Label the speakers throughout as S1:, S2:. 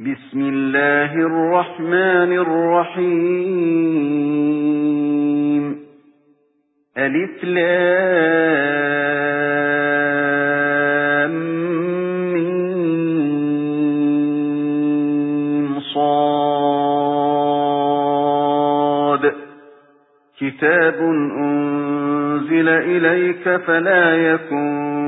S1: بسم الله الرحمن الرحيم. ألف لام صاد. كتاب أنزل إليك فلا يكن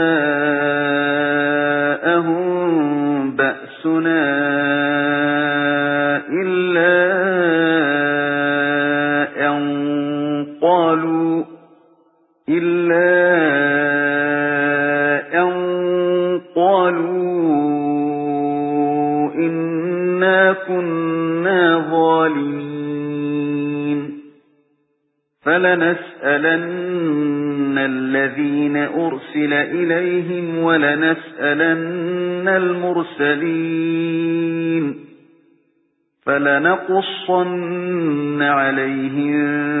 S1: إلا أن قالوا إنا كنا ظالمين فلنسألن الذين أرسل إليهم ولنسألن المرسلين فَلَنَقُصَّنَّ عَلَيْهِمْ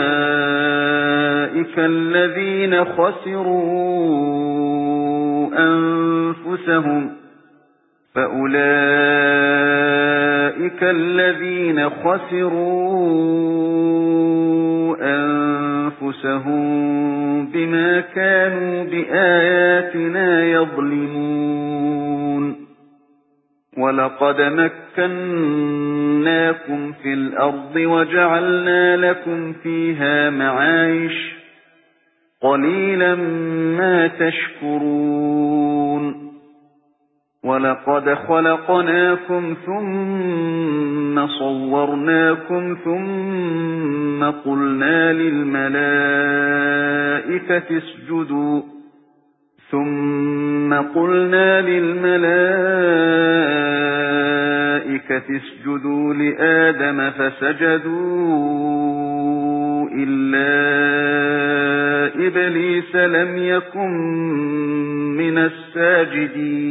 S1: الَّذِينَ خَسِرُوا أَنفُسَهُمْ فَأُولَئِكَ الَّذِينَ خَسِرُوا أَنفُسَهُم بِمَا كَانُوا بِآيَاتِنَا يَظْلِمُونَ. وَلَقَدْ مَكَّنَّاكُمْ فِي الْأَرْضِ وَجَعَلْنَا لَكُمْ فِيهَا مَعَايِشَ قَلِيلًا مَا تَشْكُرُونَ. وَلَقَدْ خَلَقْنَاكُمْ ثُمَّ صَوَّرْنَاكُمْ ثُمَّ قُلْنَا لِلْمَلَائِكَةِ اسْجُدُوا. ثُمَّ قُلْنَا لِلْمَلَائِكَةِ اسْجُدُوا لِآدَمَ فَسَجَدُوا إِلَّا إِبْلِيسَ لَمْ يَكُنْ مِنَ السَّاجِدِينَ.